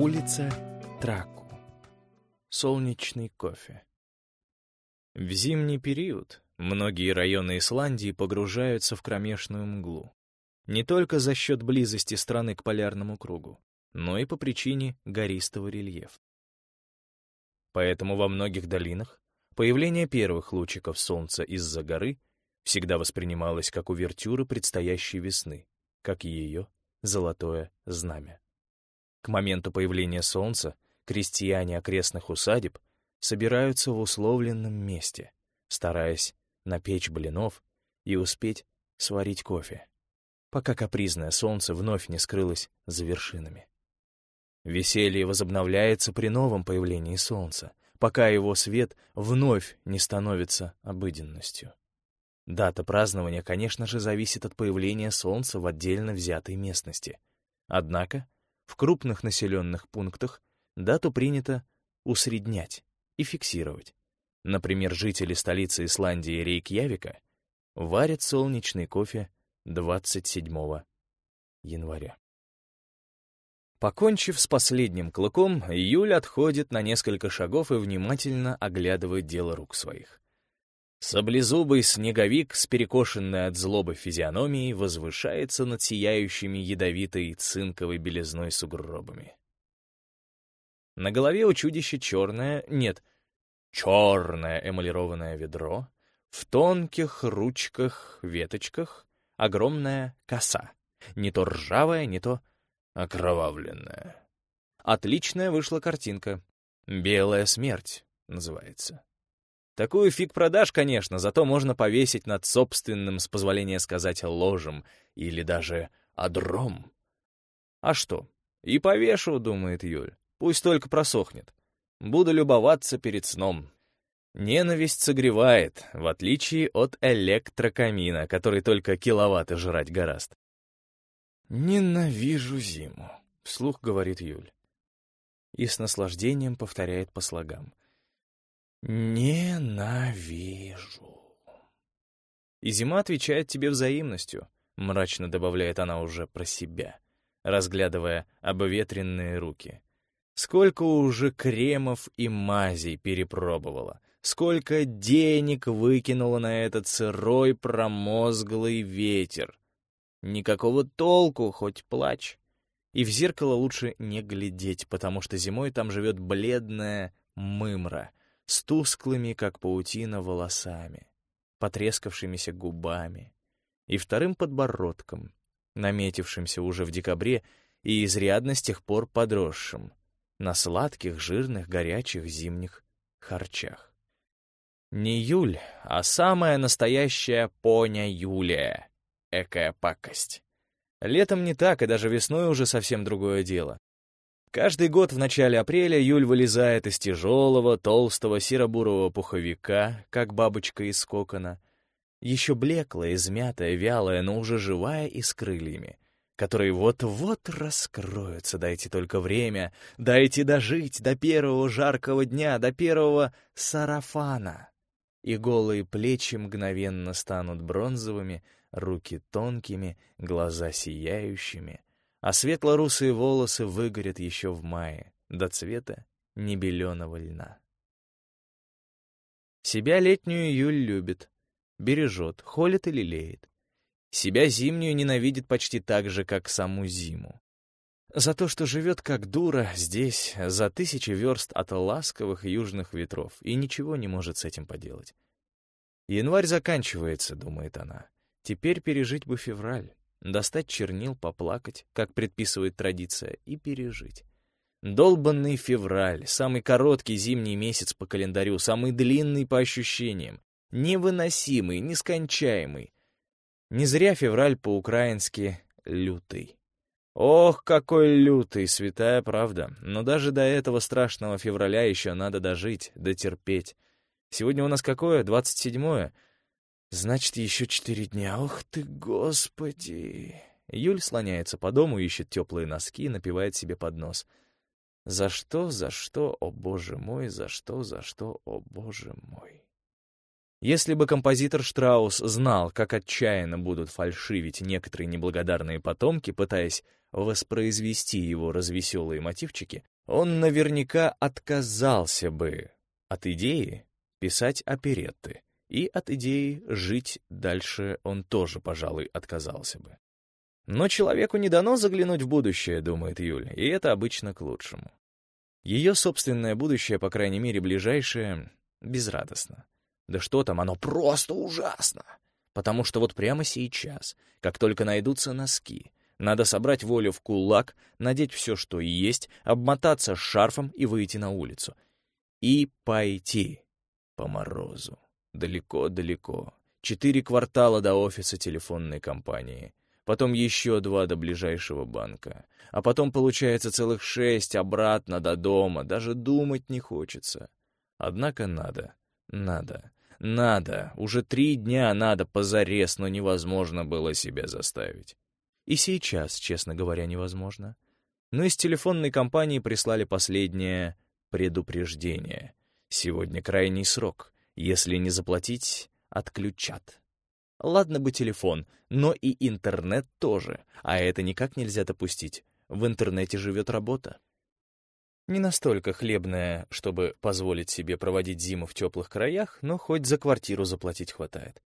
Улица Траку. Солнечный кофе. В зимний период многие районы Исландии погружаются в кромешную мглу. Не только за счет близости страны к полярному кругу, но и по причине гористого рельефа. Поэтому во многих долинах появление первых лучиков солнца из-за горы всегда воспринималось как увертюра предстоящей весны, как ее золотое знамя. К моменту появления солнца крестьяне окрестных усадеб собираются в условленном месте, стараясь напечь блинов и успеть сварить кофе, пока капризное солнце вновь не скрылось за вершинами. Веселье возобновляется при новом появлении солнца, пока его свет вновь не становится обыденностью. Дата празднования, конечно же, зависит от появления солнца в отдельно взятой местности. Однако в крупных населенных пунктах дату принято усреднять и фиксировать. Например, жители столицы Исландии Рейкьявика варят солнечный кофе 27 января. Покончив с последним клыком, Юль отходит на несколько шагов и внимательно оглядывает дело рук своих. Саблезубый снеговик с перекошенной от злобы физиономией возвышается над сияющими ядовитой цинковой белизной сугробами. На голове у чудища черное, нет, черное эмалированное ведро, в тонких ручках-веточках огромная коса, не то ржавая, не то окровавленная. Отличная вышла картинка. «Белая смерть» называется. Такую фиг продашь, конечно, зато можно повесить над собственным, с позволения сказать, ложем или даже одром. А что? И повешу, думает Юль. Пусть только просохнет. Буду любоваться перед сном. Ненависть согревает, в отличие от электрокамина, который только киловатты жрать гораст. «Ненавижу зиму», — вслух говорит Юль. И с наслаждением повторяет по слогам. «Ненавижу». И зима отвечает тебе взаимностью, мрачно добавляет она уже про себя, разглядывая обветренные руки. Сколько уже кремов и мазей перепробовала, сколько денег выкинула на этот сырой промозглый ветер. Никакого толку, хоть плачь. И в зеркало лучше не глядеть, потому что зимой там живет бледная мымра, с тусклыми, как паутина, волосами, потрескавшимися губами и вторым подбородком, наметившимся уже в декабре и изрядно с тех пор подросшим, на сладких, жирных, горячих зимних харчах. Не Юль, а самая настоящая поня Юлия. Экая пакость. Летом не так, и даже весной уже совсем другое дело. Каждый год в начале апреля Юль вылезает из тяжелого, толстого, серо-бурого пуховика, как бабочка из кокона, еще блеклая, измятая, вялая, но уже живая и с крыльями, которые вот-вот раскроются. Дайте только время, дайте дожить до первого жаркого дня, до первого сарафана. И голые плечи мгновенно станут бронзовыми, руки тонкими, глаза сияющими — а светло-русые волосы выгорят еще в мае, до цвета небеленого льна. Себя летнюю Юль любит, бережет, холит и лелеет. Себя зимнюю ненавидит почти так же, как саму зиму. За то, что живет как дура здесь, за тысячи верст от ласковых южных ветров, и ничего не может с этим поделать. Январь заканчивается, думает она. Теперь пережить бы февраль достать чернил, поплакать, как предписывает традиция, и пережить. Долбанный февраль, самый короткий зимний месяц по календарю, самый длинный по ощущениям, невыносимый, нескончаемый. Не зря февраль по-украински «лютый». Ох, какой лютый, святая правда. Но даже до этого страшного февраля еще надо дожить, дотерпеть. Сегодня у нас какое? Двадцать седьмое? Значит, еще четыре дня. Ох ты, господи! Юль слоняется по дому, ищет теплые носки и напивает себе под нос. За что, за что, о боже мой, за что, за что, о боже мой. Если бы композитор Штраус знал, как отчаянно будут фальшивить некоторые неблагодарные потомки, пытаясь воспроизвести его развеселые мотивчики, он наверняка отказался бы от идеи писать оперетты, и от идеи жить дальше он тоже, пожалуй, отказался бы. Но человеку не дано заглянуть в будущее, думает Юля, и это обычно к лучшему. Ее собственное будущее, по крайней мере, ближайшее, безрадостно. Да что там, оно просто ужасно! Потому что вот прямо сейчас, как только найдутся носки, надо собрать волю в кулак, надеть все, что есть, обмотаться шарфом и выйти на улицу. И пойти по морозу. Далеко-далеко. Четыре квартала до офиса телефонной компании. Потом еще два до ближайшего банка. А потом получается целых шесть обратно до дома. Даже думать не хочется. Однако надо, надо, надо. Уже три дня надо позарез, но невозможно было себя заставить. И сейчас, честно говоря, невозможно. Но из телефонной компании прислали последнее предупреждение. Сегодня крайний срок. Если не заплатить, отключат. Ладно бы телефон, но и интернет тоже, а это никак нельзя допустить. В интернете живет работа. Не настолько хлебная, чтобы позволить себе проводить зиму в теплых краях, но хоть за квартиру заплатить хватает.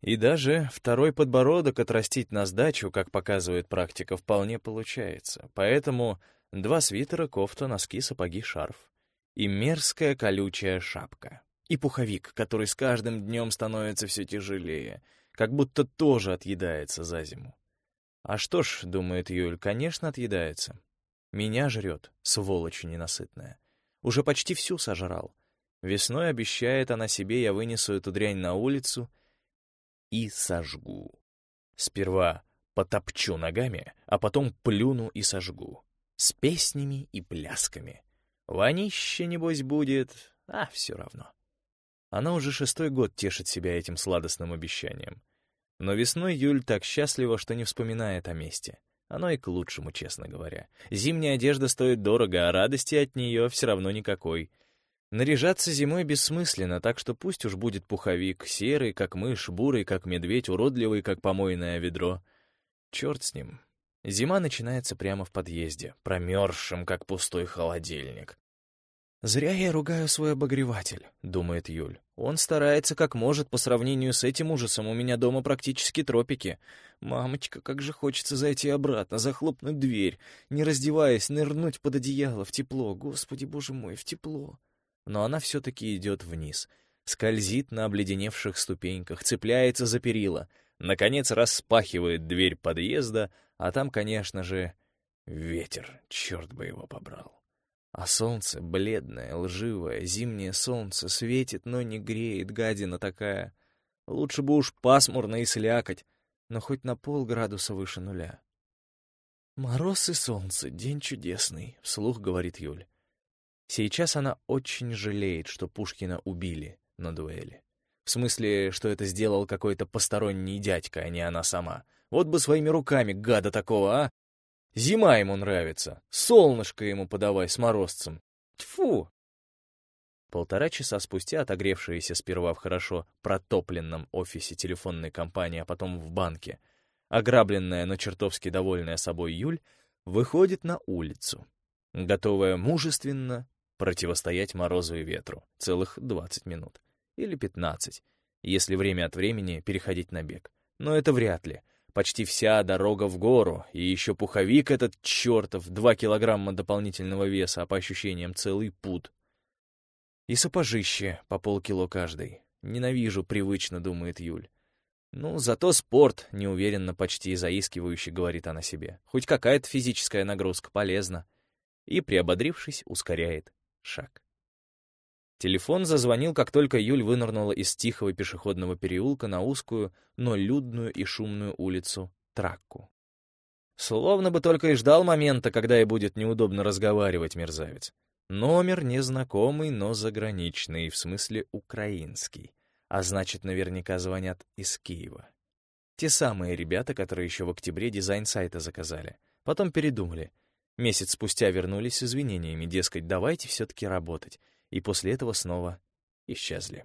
И даже второй подбородок отрастить на сдачу, как показывает практика, вполне получается. Поэтому два свитера, кофта, носки, сапоги, шарф. И мерзкая колючая шапка. И пуховик, который с каждым днем становится все тяжелее, как будто тоже отъедается за зиму. А что ж, думает Юль, конечно, отъедается. Меня жрет, сволочь ненасытная. Уже почти всю сожрал. Весной обещает она себе, я вынесу эту дрянь на улицу и сожгу. Сперва потопчу ногами, а потом плюну и сожгу. С песнями и плясками. Вонище, небось, будет, а все равно. Она уже шестой год тешит себя этим сладостным обещанием. Но весной Юль так счастлива, что не вспоминает о месте. Оно и к лучшему, честно говоря. Зимняя одежда стоит дорого, а радости от нее все равно никакой. Наряжаться зимой бессмысленно, так что пусть уж будет пуховик, серый, как мышь, бурый, как медведь, уродливый, как помойное ведро. Черт с ним. Зима начинается прямо в подъезде, промерзшим, как пустой холодильник. «Зря я ругаю свой обогреватель», — думает Юль. «Он старается как может по сравнению с этим ужасом. У меня дома практически тропики. Мамочка, как же хочется зайти обратно, захлопнуть дверь, не раздеваясь, нырнуть под одеяло в тепло. Господи, боже мой, в тепло». Но она все-таки идет вниз, скользит на обледеневших ступеньках, цепляется за перила, наконец распахивает дверь подъезда, а там, конечно же, ветер, черт бы его побрал. А солнце, бледное, лживое, зимнее солнце, светит, но не греет, гадина такая. Лучше бы уж пасмурно и слякоть, но хоть на полградуса выше нуля. «Мороз и солнце, день чудесный», — вслух говорит Юль. Сейчас она очень жалеет, что Пушкина убили на дуэли. В смысле, что это сделал какой-то посторонний дядька, а не она сама. Вот бы своими руками гада такого, а? Зима ему нравится. Солнышко ему подавай с морозцем. Тьфу! Полтора часа спустя, отогревшиеся сперва в хорошо протопленном офисе телефонной компании, а потом в банке, ограбленная, но чертовски довольная собой Юль, выходит на улицу, готовая мужественно противостоять морозу и ветру целых 20 минут. Или 15, если время от времени переходить на бег. Но это вряд ли. Почти вся дорога в гору, и еще пуховик этот чертов, два килограмма дополнительного веса, а по ощущениям целый пуд. И сапожище по полкило каждый. Ненавижу, привычно, думает Юль. Ну, зато спорт, неуверенно, почти заискивающе, говорит она себе. Хоть какая-то физическая нагрузка полезна. И, приободрившись, ускоряет шаг. Телефон зазвонил, как только Юль вынырнула из тихого пешеходного переулка на узкую, но людную и шумную улицу Тракку. Словно бы только и ждал момента, когда ей будет неудобно разговаривать, мерзавец. Номер незнакомый, но заграничный, в смысле украинский. А значит, наверняка звонят из Киева. Те самые ребята, которые еще в октябре дизайн сайта заказали. Потом передумали. Месяц спустя вернулись с извинениями, дескать, давайте все-таки работать и после этого снова исчезли.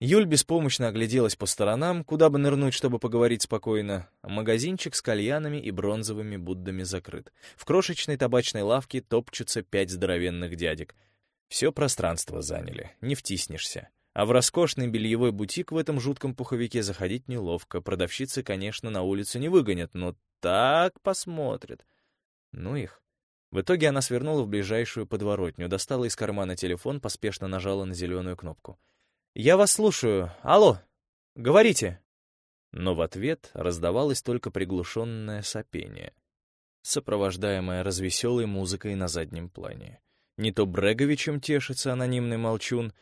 Юль беспомощно огляделась по сторонам, куда бы нырнуть, чтобы поговорить спокойно. Магазинчик с кальянами и бронзовыми Буддами закрыт. В крошечной табачной лавке топчутся пять здоровенных дядек. Все пространство заняли, не втиснешься. А в роскошный бельевой бутик в этом жутком пуховике заходить неловко. Продавщицы, конечно, на улицу не выгонят, но так посмотрят. Ну их. В итоге она свернула в ближайшую подворотню, достала из кармана телефон, поспешно нажала на зеленую кнопку. «Я вас слушаю. Алло, говорите!» Но в ответ раздавалось только приглушенное сопение, сопровождаемое развеселой музыкой на заднем плане. Не то Бреговичем тешится анонимный молчун,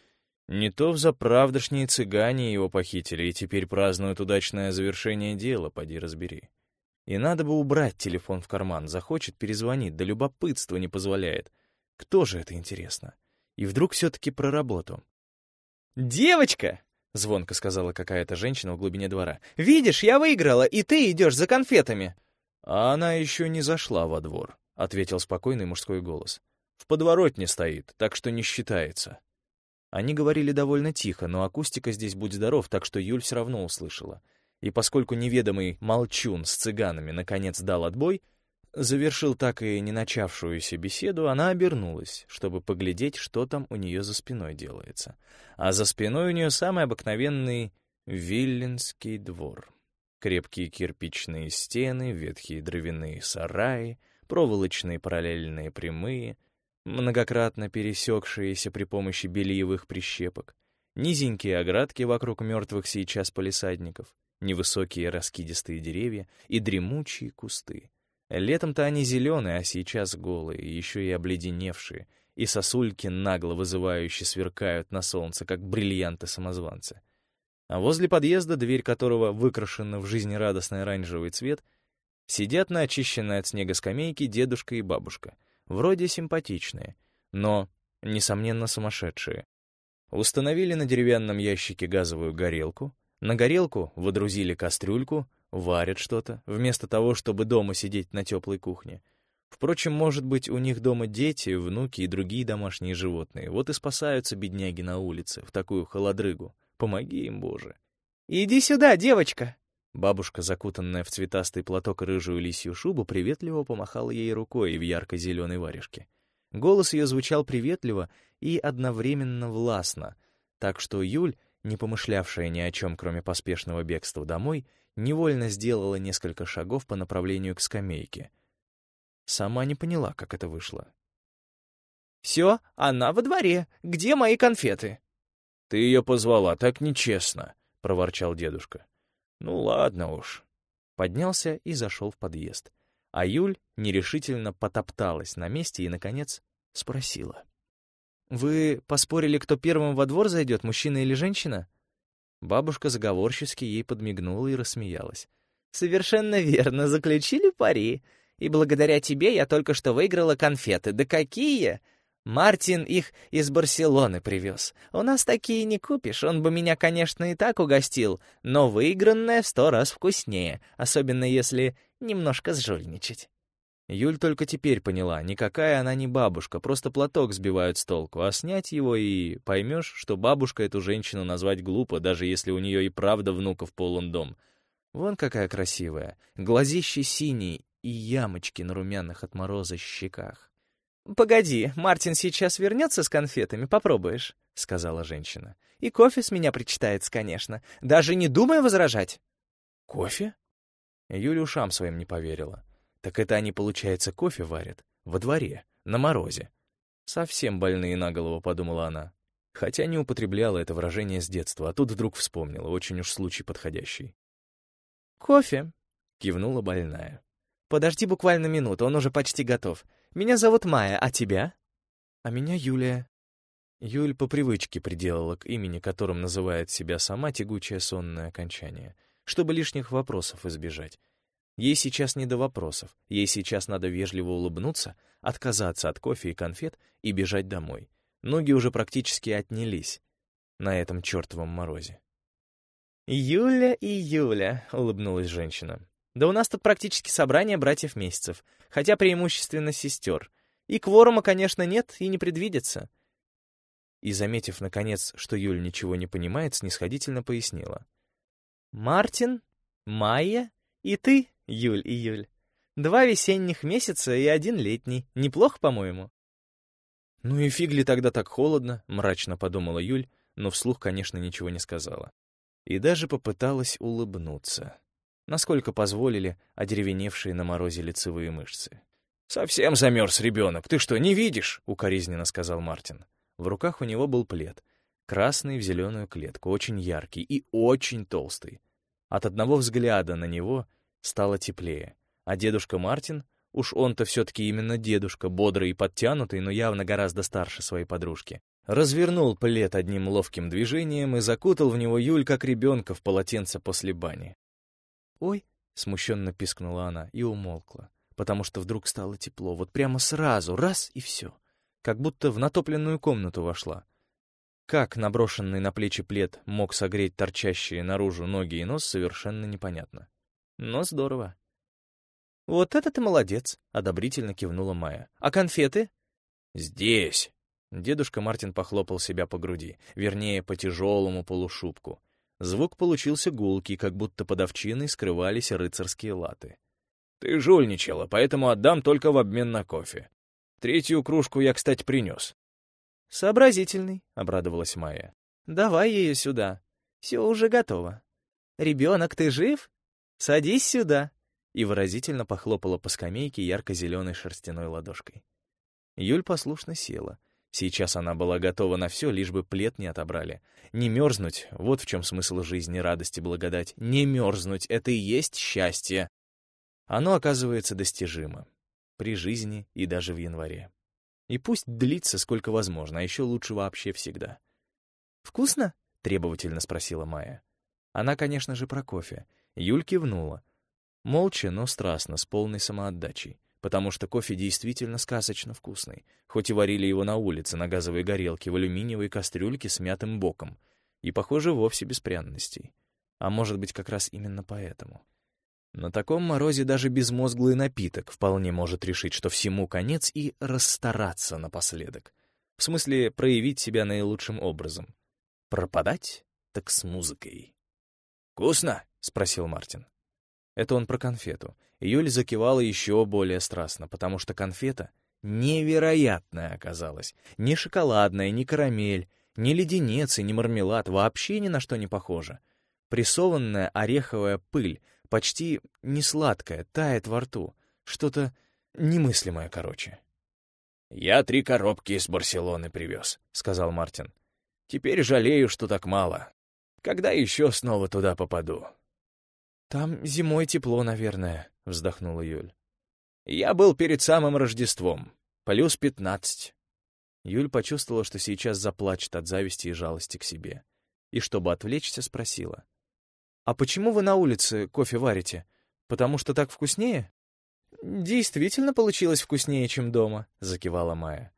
не то в заправдошние цыгане его похитили и теперь празднуют удачное завершение дела, поди разбери. И надо бы убрать телефон в карман, захочет перезвонить, да любопытство не позволяет. Кто же это, интересно? И вдруг все-таки про работу. «Девочка!» — звонко сказала какая-то женщина в глубине двора. «Видишь, я выиграла, и ты идешь за конфетами!» «А она еще не зашла во двор», — ответил спокойный мужской голос. «В подворотне стоит, так что не считается». Они говорили довольно тихо, но акустика здесь будь здоров, так что Юль все равно услышала. И поскольку неведомый молчун с цыганами наконец дал отбой, завершил так и не начавшуюся беседу, она обернулась, чтобы поглядеть, что там у нее за спиной делается. А за спиной у нее самый обыкновенный Виллинский двор. Крепкие кирпичные стены, ветхие дровяные сараи, проволочные параллельные прямые, многократно пересекшиеся при помощи бельевых прищепок, низенькие оградки вокруг мертвых сейчас полисадников, невысокие раскидистые деревья и дремучие кусты. Летом-то они зеленые, а сейчас голые, еще и обледеневшие, и сосульки нагло вызывающе сверкают на солнце, как бриллианты-самозванцы. А возле подъезда, дверь которого выкрашена в жизнерадостный оранжевый цвет, сидят на очищенной от снега скамейке дедушка и бабушка. Вроде симпатичные, но, несомненно, сумасшедшие. Установили на деревянном ящике газовую горелку, на горелку водрузили кастрюльку, варят что-то, вместо того, чтобы дома сидеть на теплой кухне. Впрочем, может быть, у них дома дети, внуки и другие домашние животные. Вот и спасаются бедняги на улице, в такую холодрыгу. Помоги им, Боже. «Иди сюда, девочка!» Бабушка, закутанная в цветастый платок и рыжую лисью шубу, приветливо помахала ей рукой в ярко-зеленой варежке. Голос ее звучал приветливо и одновременно властно, так что Юль, не помышлявшая ни о чем, кроме поспешного бегства домой, невольно сделала несколько шагов по направлению к скамейке. Сама не поняла, как это вышло. «Все, она во дворе. Где мои конфеты?» «Ты ее позвала, так нечестно», — проворчал дедушка. «Ну ладно уж». Поднялся и зашел в подъезд. А Юль нерешительно потопталась на месте и, наконец, спросила. «Вы поспорили, кто первым во двор зайдет, мужчина или женщина?» Бабушка заговорчески ей подмигнула и рассмеялась. «Совершенно верно, заключили пари. И благодаря тебе я только что выиграла конфеты. Да какие! Мартин их из Барселоны привез. У нас такие не купишь, он бы меня, конечно, и так угостил, но выигранное в сто раз вкуснее, особенно если немножко сжульничать». Юль только теперь поняла, никакая она не бабушка, просто платок сбивают с толку, а снять его и поймешь, что бабушка эту женщину назвать глупо, даже если у нее и правда внуков полон дом. Вон какая красивая, глазищи синие и ямочки на румяных от мороза щеках. «Погоди, Мартин сейчас вернется с конфетами, попробуешь», — сказала женщина. «И кофе с меня причитается, конечно. Даже не думай возражать». «Кофе?» Юля ушам своим не поверила. Так это они, получается, кофе варят? Во дворе, на морозе. Совсем больные на голову, подумала она. Хотя не употребляла это выражение с детства, а тут вдруг вспомнила, очень уж случай подходящий. «Кофе», — кивнула больная. «Подожди буквально минуту, он уже почти готов. Меня зовут Майя, а тебя?» «А меня Юлия». Юль по привычке приделала к имени, которым называет себя сама тягучее сонное окончание, чтобы лишних вопросов избежать. Ей сейчас не до вопросов, ей сейчас надо вежливо улыбнуться, отказаться от кофе и конфет и бежать домой. Ноги уже практически отнялись на этом чертовом морозе. «Юля и Юля», — улыбнулась женщина. «Да у нас тут практически собрание братьев-месяцев, хотя преимущественно сестер. И кворума, конечно, нет и не предвидится. и, заметив, наконец, что Юль ничего не понимает, снисходительно пояснила. «Мартин, Майя и ты, Юль и Юль. Два весенних месяца и один летний. Неплохо, по-моему?» «Ну и фиг ли тогда так холодно?» — мрачно подумала Юль, но вслух, конечно, ничего не сказала. И даже попыталась улыбнуться, насколько позволили одеревеневшие на морозе лицевые мышцы. «Совсем замерз ребенок, ты что, не видишь?» — укоризненно сказал Мартин. В руках у него был плед, красный в зеленую клетку, очень яркий и очень толстый. От одного взгляда на него стало теплее, а дедушка Мартин, уж он-то все-таки именно дедушка, бодрый и подтянутый, но явно гораздо старше своей подружки, развернул плед одним ловким движением и закутал в него Юль, как ребенка в полотенце после бани. «Ой!» — смущенно пискнула она и умолкла потому что вдруг стало тепло, вот прямо сразу, раз и все. Как будто в натопленную комнату вошла. Как наброшенный на плечи плед мог согреть торчащие наружу ноги и нос, совершенно непонятно. Но здорово. «Вот это ты молодец!» — одобрительно кивнула Майя. «А конфеты?» «Здесь!» Дедушка Мартин похлопал себя по груди, вернее, по тяжелому полушубку. Звук получился гулкий, как будто под овчиной скрывались рыцарские латы. Ты жульничала, поэтому отдам только в обмен на кофе. Третью кружку я, кстати, принес. Сообразительный, — обрадовалась Майя. Давай ее сюда. Все уже готово. Ребенок, ты жив? Садись сюда. И выразительно похлопала по скамейке ярко-зеленой шерстяной ладошкой. Юль послушно села. Сейчас она была готова на все, лишь бы плед не отобрали. Не мерзнуть — вот в чем смысл жизни, радости, благодать. Не мерзнуть — это и есть счастье. Оно оказывается достижимо. При жизни и даже в январе. И пусть длится сколько возможно, а еще лучше вообще всегда. «Вкусно?» — требовательно спросила Майя. Она, конечно же, про кофе. Юль кивнула. Молча, но страстно, с полной самоотдачей. Потому что кофе действительно сказочно вкусный. Хоть и варили его на улице, на газовой горелке, в алюминиевой кастрюльке с мятым боком. И, похоже, вовсе без пряностей. А может быть, как раз именно поэтому. На таком морозе даже безмозглый напиток вполне может решить, что всему конец, и расстараться напоследок. В смысле, проявить себя наилучшим образом. Пропадать? Так с музыкой. «Вкусно?» — спросил Мартин. Это он про конфету. Юль закивала еще более страстно, потому что конфета невероятная оказалась. Ни шоколадная, ни карамель, ни леденец и ни мармелад, вообще ни на что не похоже. Прессованная ореховая пыль, почти не сладкое, тает во рту. Что-то немыслимое, короче. «Я три коробки из Барселоны привез», — сказал Мартин. «Теперь жалею, что так мало. Когда еще снова туда попаду?» «Там зимой тепло, наверное», — вздохнула Юль. «Я был перед самым Рождеством. Плюс пятнадцать». Юль почувствовала, что сейчас заплачет от зависти и жалости к себе. И, чтобы отвлечься, спросила. «А почему вы на улице кофе варите? Потому что так вкуснее?» «Действительно получилось вкуснее, чем дома», — закивала Майя.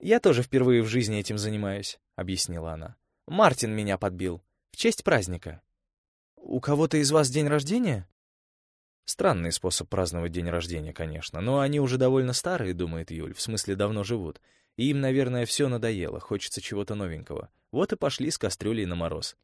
«Я тоже впервые в жизни этим занимаюсь», — объяснила она. «Мартин меня подбил. В честь праздника». «У кого-то из вас день рождения?» Странный способ праздновать день рождения, конечно, но они уже довольно старые, думает Юль, в смысле давно живут. И им, наверное, все надоело, хочется чего-то новенького. Вот и пошли с кастрюлей на мороз.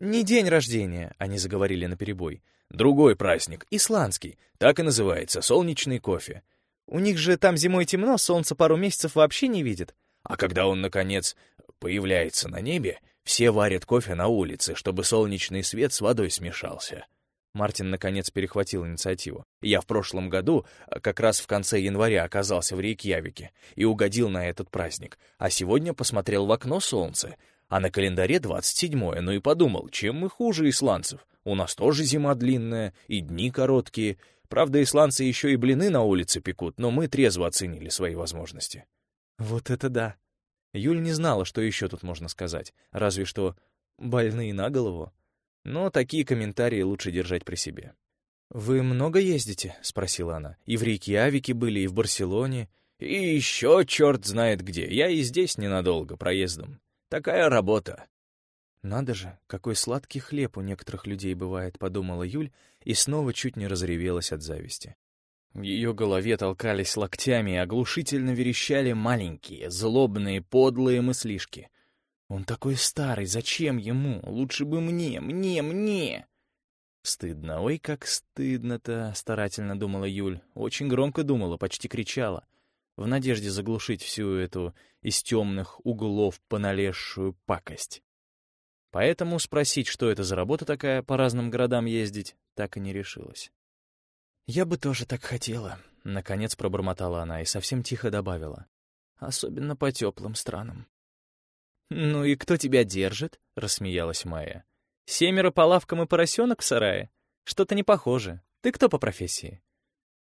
«Не день рождения», — они заговорили наперебой. «Другой праздник, исландский, так и называется, солнечный кофе. У них же там зимой темно, солнце пару месяцев вообще не видит. А когда он, наконец, появляется на небе, все варят кофе на улице, чтобы солнечный свет с водой смешался». Мартин, наконец, перехватил инициативу. «Я в прошлом году, как раз в конце января, оказался в Рейкьявике и угодил на этот праздник, а сегодня посмотрел в окно солнце, а на календаре 27-е, ну и подумал, чем мы хуже исландцев? У нас тоже зима длинная, и дни короткие. Правда, исландцы еще и блины на улице пекут, но мы трезво оценили свои возможности. Вот это да! Юль не знала, что еще тут можно сказать, разве что больные на голову. Но такие комментарии лучше держать при себе. «Вы много ездите?» — спросила она. «И в Рейкьявике были, и в Барселоне, и еще черт знает где. Я и здесь ненадолго, проездом. Такая работа. «Надо же, какой сладкий хлеб у некоторых людей бывает», — подумала Юль и снова чуть не разревелась от зависти. В ее голове толкались локтями и оглушительно верещали маленькие, злобные, подлые мыслишки. Он такой старый, зачем ему? Лучше бы мне, мне, мне!» «Стыдно, ой, как стыдно-то», — старательно думала Юль. Очень громко думала, почти кричала, в надежде заглушить всю эту из темных углов поналезшую пакость. Поэтому спросить, что это за работа такая, по разным городам ездить, так и не решилась. «Я бы тоже так хотела», — наконец пробормотала она и совсем тихо добавила. «Особенно по теплым странам». «Ну и кто тебя держит?» — рассмеялась Майя. Семеро по лавкам и поросенок в сарае? Что-то не похоже. Ты кто по профессии?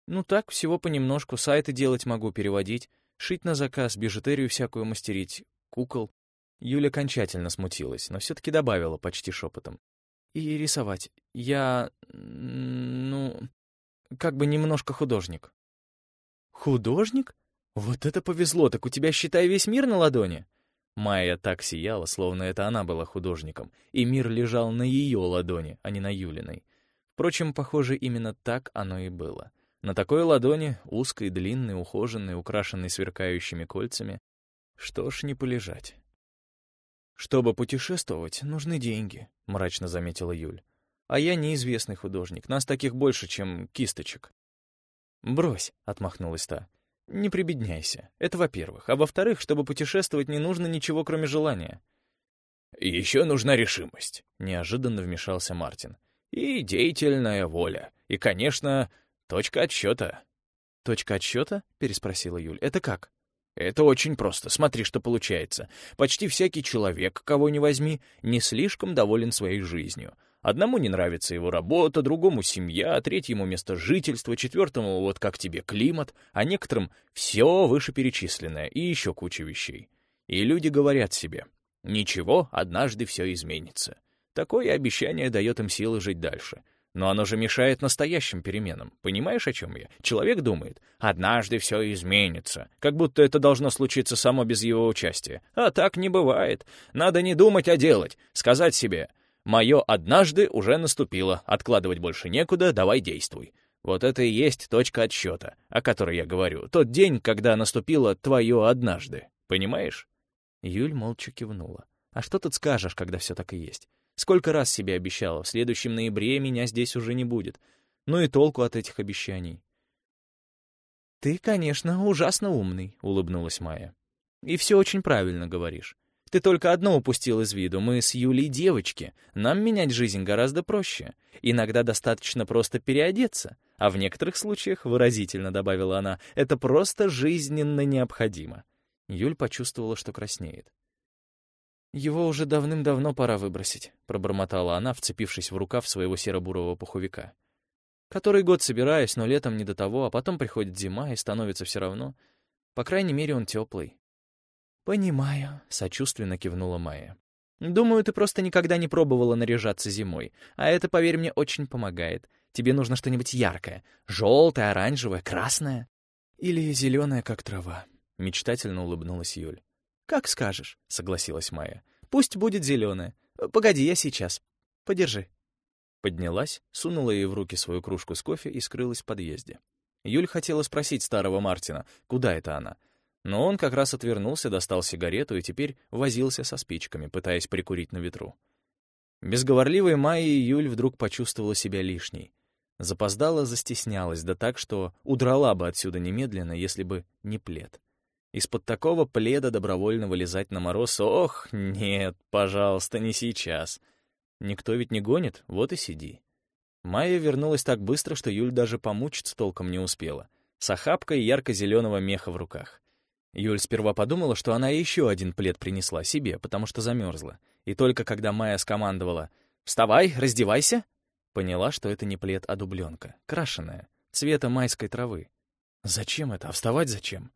Ну так, всего понемножку. Сайты делать могу, переводить, шить на заказ, бижутерию всякую мастерить, кукол. Юля окончательно смутилась, но все-таки добавила почти шепотом. И рисовать. Я... ну... как бы немножко художник. Художник? Вот это повезло, так у тебя, считай, весь мир на ладони. Майя так сияла, словно это она была художником, и мир лежал на ее ладони, а не на Юлиной. Впрочем, похоже, именно так оно и было. На такой ладони, узкой, длинной, ухоженной, украшенной сверкающими кольцами, что ж не полежать. «Чтобы путешествовать, нужны деньги», — мрачно заметила Юль. «А я неизвестный художник, нас таких больше, чем кисточек». «Брось», — отмахнулась та. Не прибедняйся. Это во-первых. А во-вторых, чтобы путешествовать, не нужно ничего, кроме желания. «Еще нужна решимость», — неожиданно вмешался Мартин. «И деятельная воля. И, конечно, точка отсчета». «Точка отсчета?» — переспросила Юль. «Это как?» Это очень просто. Смотри, что получается. Почти всякий человек, кого ни возьми, не слишком доволен своей жизнью. Одному не нравится его работа, другому семья, третьему место жительства, четвертому вот как тебе климат, а некоторым все вышеперечисленное и еще куча вещей. И люди говорят себе, ничего, однажды все изменится. Такое обещание дает им силы жить дальше. Но оно же мешает настоящим переменам. Понимаешь, о чем я? Человек думает, однажды все изменится, как будто это должно случиться само без его участия. А так не бывает. Надо не думать, а делать. Сказать себе, Мое «однажды» уже наступило, откладывать больше некуда, давай действуй. Вот это и есть точка отсчета, о которой я говорю. Тот день, когда наступило твое «однажды». Понимаешь? Юль молча кивнула. А что тут скажешь, когда все так и есть? Сколько раз себе обещала, в следующем ноябре меня здесь уже не будет. Ну и толку от этих обещаний. «Ты, конечно, ужасно умный», — улыбнулась Майя. «И все очень правильно говоришь. Ты только одно упустил из виду. Мы с Юлей девочки. Нам менять жизнь гораздо проще. Иногда достаточно просто переодеться. А в некоторых случаях, выразительно добавила она, это просто жизненно необходимо. Юль почувствовала, что краснеет. «Его уже давным-давно пора выбросить», — пробормотала она, вцепившись в рукав своего серо-бурого пуховика. «Который год собираюсь, но летом не до того, а потом приходит зима и становится все равно. По крайней мере, он теплый. «Понимаю», — сочувственно кивнула Майя. «Думаю, ты просто никогда не пробовала наряжаться зимой, а это, поверь мне, очень помогает. Тебе нужно что-нибудь яркое, желтое, оранжевое, красное. Или зеленое, как трава», — мечтательно улыбнулась Юль. «Как скажешь», — согласилась Майя. «Пусть будет зеленое. Погоди, я сейчас. Подержи». Поднялась, сунула ей в руки свою кружку с кофе и скрылась в подъезде. Юль хотела спросить старого Мартина, куда это она, но он как раз отвернулся, достал сигарету и теперь возился со спичками, пытаясь прикурить на ветру. Без говорливой Майи Юль вдруг почувствовала себя лишней. Запоздала, застеснялась, да так, что удрала бы отсюда немедленно, если бы не плед. Из-под такого пледа добровольно вылезать на мороз, ох, нет, пожалуйста, не сейчас. Никто ведь не гонит, вот и сиди. Майя вернулась так быстро, что Юль даже помучиться толком не успела, с охапкой ярко-зеленого меха в руках. Юль сперва подумала, что она еще один плед принесла себе, потому что замерзла. И только когда Майя скомандовала «Вставай, раздевайся!» поняла, что это не плед, а дубленка, крашеная, цвета майской травы. Зачем это? А вставать зачем?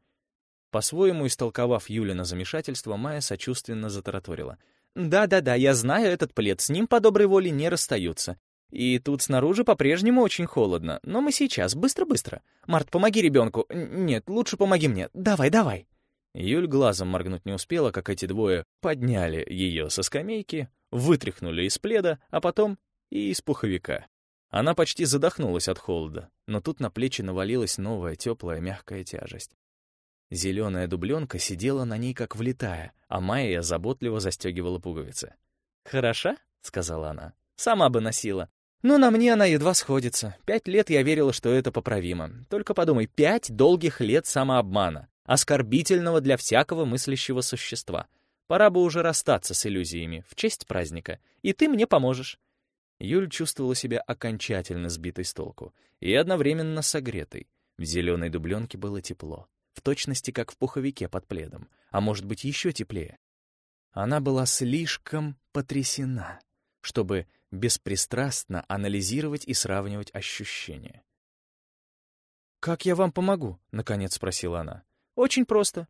По-своему истолковав Юлина замешательство, Майя сочувственно затараторила. «Да-да-да, я знаю этот плед, с ним по доброй воле не расстаются. И тут снаружи по-прежнему очень холодно. Но мы сейчас, быстро-быстро. Март, помоги ребенку. Нет, лучше помоги мне. Давай, давай. Юль глазом моргнуть не успела, как эти двое подняли ее со скамейки, вытряхнули из пледа, а потом и из пуховика. Она почти задохнулась от холода, но тут на плечи навалилась новая теплая мягкая тяжесть. Зеленая дубленка сидела на ней как влитая, а Майя заботливо застегивала пуговицы. «Хороша?» — сказала она. «Сама бы носила. Но на мне она едва сходится. Пять лет я верила, что это поправимо. Только подумай, пять долгих лет самообмана, оскорбительного для всякого мыслящего существа. Пора бы уже расстаться с иллюзиями в честь праздника, и ты мне поможешь». Юль чувствовала себя окончательно сбитой с толку и одновременно согретой. В зеленой дубленке было тепло, в точности как в пуховике под пледом, а может быть еще теплее. Она была слишком потрясена, чтобы беспристрастно анализировать и сравнивать ощущения. «Как я вам помогу?» — наконец спросила она. «Очень просто.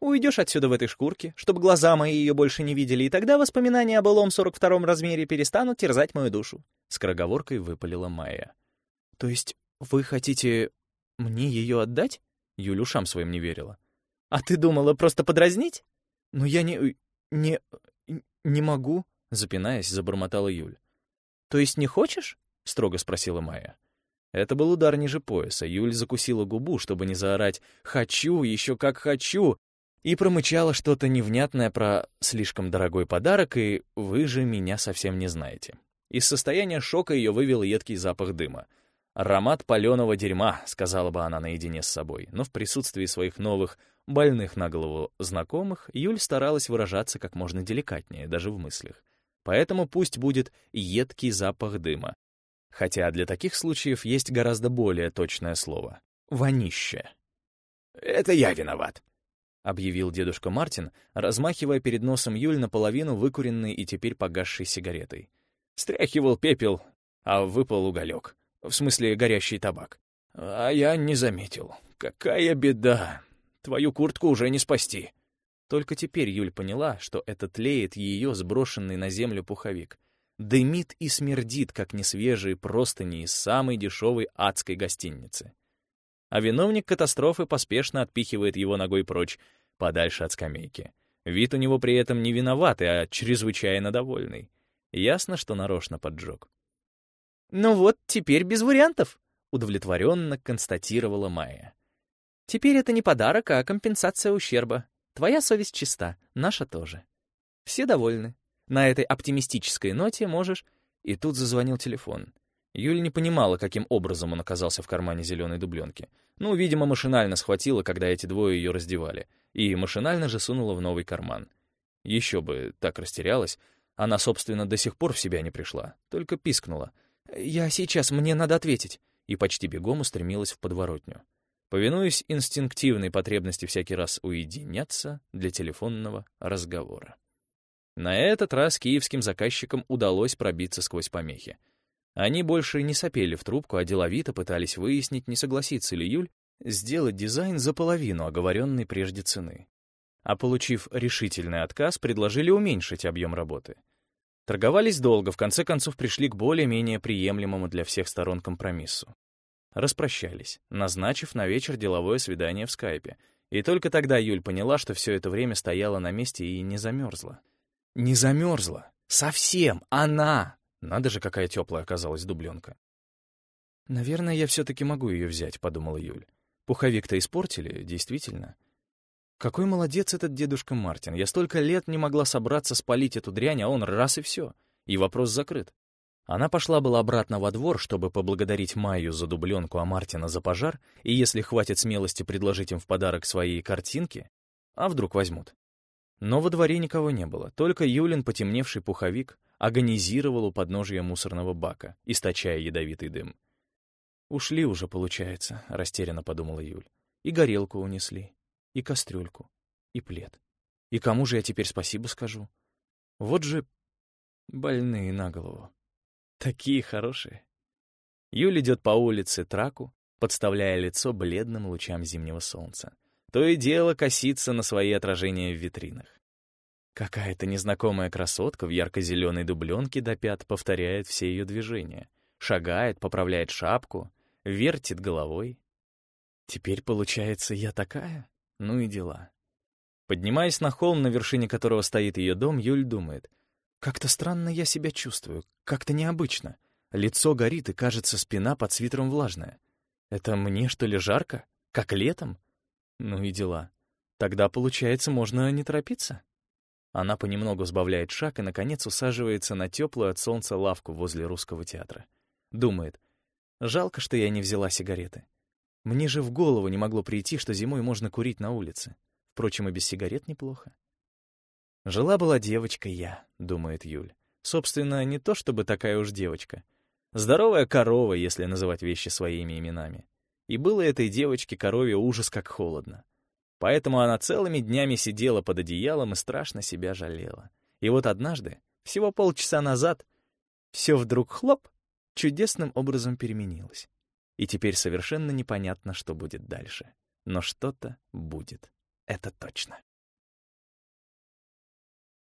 Уйдешь отсюда в этой шкурке, чтобы глаза мои ее больше не видели, и тогда воспоминания о былом 42-м размере перестанут терзать мою душу». Скороговоркой выпалила Майя. «То есть вы хотите мне ее отдать?» Юля ушам своим не верила. «А ты думала просто подразнить?» «Но я не... не... не могу», — запинаясь, забормотала Юль. «То есть не хочешь?» — строго спросила Майя. Это был удар ниже пояса. Юль закусила губу, чтобы не заорать «Хочу, еще как хочу!» и промычала что-то невнятное про «слишком дорогой подарок» и «вы же меня совсем не знаете». Из состояния шока ее вывел едкий запах дыма. «Аромат паленого дерьма», — сказала бы она наедине с собой, но в присутствии своих новых, больных на голову знакомых, Юль старалась выражаться как можно деликатнее, даже в мыслях. Поэтому пусть будет едкий запах дыма. Хотя для таких случаев есть гораздо более точное слово — вонище. «Это я виноват», — объявил дедушка Мартин, размахивая перед носом Юль наполовину выкуренной и теперь погасшей сигаретой. Стряхивал пепел, а выпал уголек. В смысле, горящий табак. А я не заметил. Какая беда! Твою куртку уже не спасти. Только теперь Юль поняла, что это тлеет ее сброшенный на землю пуховик. Дымит и смердит, как несвежие простыни из самой дешевой адской гостиницы. А виновник катастрофы поспешно отпихивает его ногой прочь, подальше от скамейки. Вид у него при этом не виноватый, а чрезвычайно довольный. Ясно, что нарочно поджег. «Ну вот, теперь без вариантов», — удовлетворенно констатировала Майя. «Теперь это не подарок, а компенсация ущерба. Твоя совесть чиста, наша тоже. Все довольны. На этой оптимистической ноте можешь...» И тут зазвонил телефон. Юля не понимала, каким образом он оказался в кармане зеленой дубленки. Ну, видимо, машинально схватила, когда эти двое ее раздевали. И машинально же сунула в новый карман. Еще бы так растерялась. Она, собственно, до сих пор в себя не пришла. Только пискнула. «Я сейчас, мне надо ответить». И почти бегом устремилась в подворотню повинуясь инстинктивной потребности всякий раз уединяться для телефонного разговора. На этот раз киевским заказчикам удалось пробиться сквозь помехи. Они больше не сопели в трубку, а деловито пытались выяснить, не согласится ли Юль сделать дизайн за половину оговоренной прежде цены. А получив решительный отказ, предложили уменьшить объем работы. Торговались долго, в конце концов пришли к более-менее приемлемому для всех сторон компромиссу. Распрощались, назначив на вечер деловое свидание в скайпе. И только тогда Юль поняла, что все это время стояла на месте и не замерзла. Не замерзла. Совсем. Она. Надо же, какая теплая оказалась дубленка. «Наверное, я все-таки могу ее взять», — подумала Юль. «Пуховик-то испортили, действительно». Какой молодец этот дедушка Мартин. Я столько лет не могла собраться спалить эту дрянь, а он раз и все. И вопрос закрыт. Она пошла была обратно во двор, чтобы поблагодарить Майю за дубленку, а Мартина за пожар, и если хватит смелости предложить им в подарок свои картинки, а вдруг возьмут. Но во дворе никого не было, только Юлин, потемневший пуховик, агонизировал у подножия мусорного бака, источая ядовитый дым. «Ушли уже, получается», — растерянно подумала Юль. «И горелку унесли, и кастрюльку, и плед. И кому же я теперь спасибо скажу? Вот же больные на голову». Такие хорошие. Юль идет по улице Траку, подставляя лицо бледным лучам зимнего солнца. То и дело косится на свои отражения в витринах. Какая-то незнакомая красотка в ярко-зеленой дубленке до пят повторяет все ее движения. Шагает, поправляет шапку, вертит головой. Теперь, получается, я такая? Ну и дела. Поднимаясь на холм, на вершине которого стоит ее дом, Юль думает — как-то странно я себя чувствую, как-то необычно. Лицо горит, и, кажется, спина под свитером влажная. Это мне, что ли, жарко? Как летом? Ну и дела. Тогда, получается, можно не торопиться? Она понемногу сбавляет шаг и, наконец, усаживается на теплую от солнца лавку возле русского театра. Думает, жалко, что я не взяла сигареты. Мне же в голову не могло прийти, что зимой можно курить на улице. Впрочем, и без сигарет неплохо. «Жила-была девочка я», — думает Юль. Собственно, не то чтобы такая уж девочка. Здоровая корова, если называть вещи своими именами. И было этой девочке корове ужас как холодно. Поэтому она целыми днями сидела под одеялом и страшно себя жалела. И вот однажды, всего полчаса назад, все вдруг хлоп, чудесным образом переменилось. И теперь совершенно непонятно, что будет дальше. Но что-то будет. Это точно.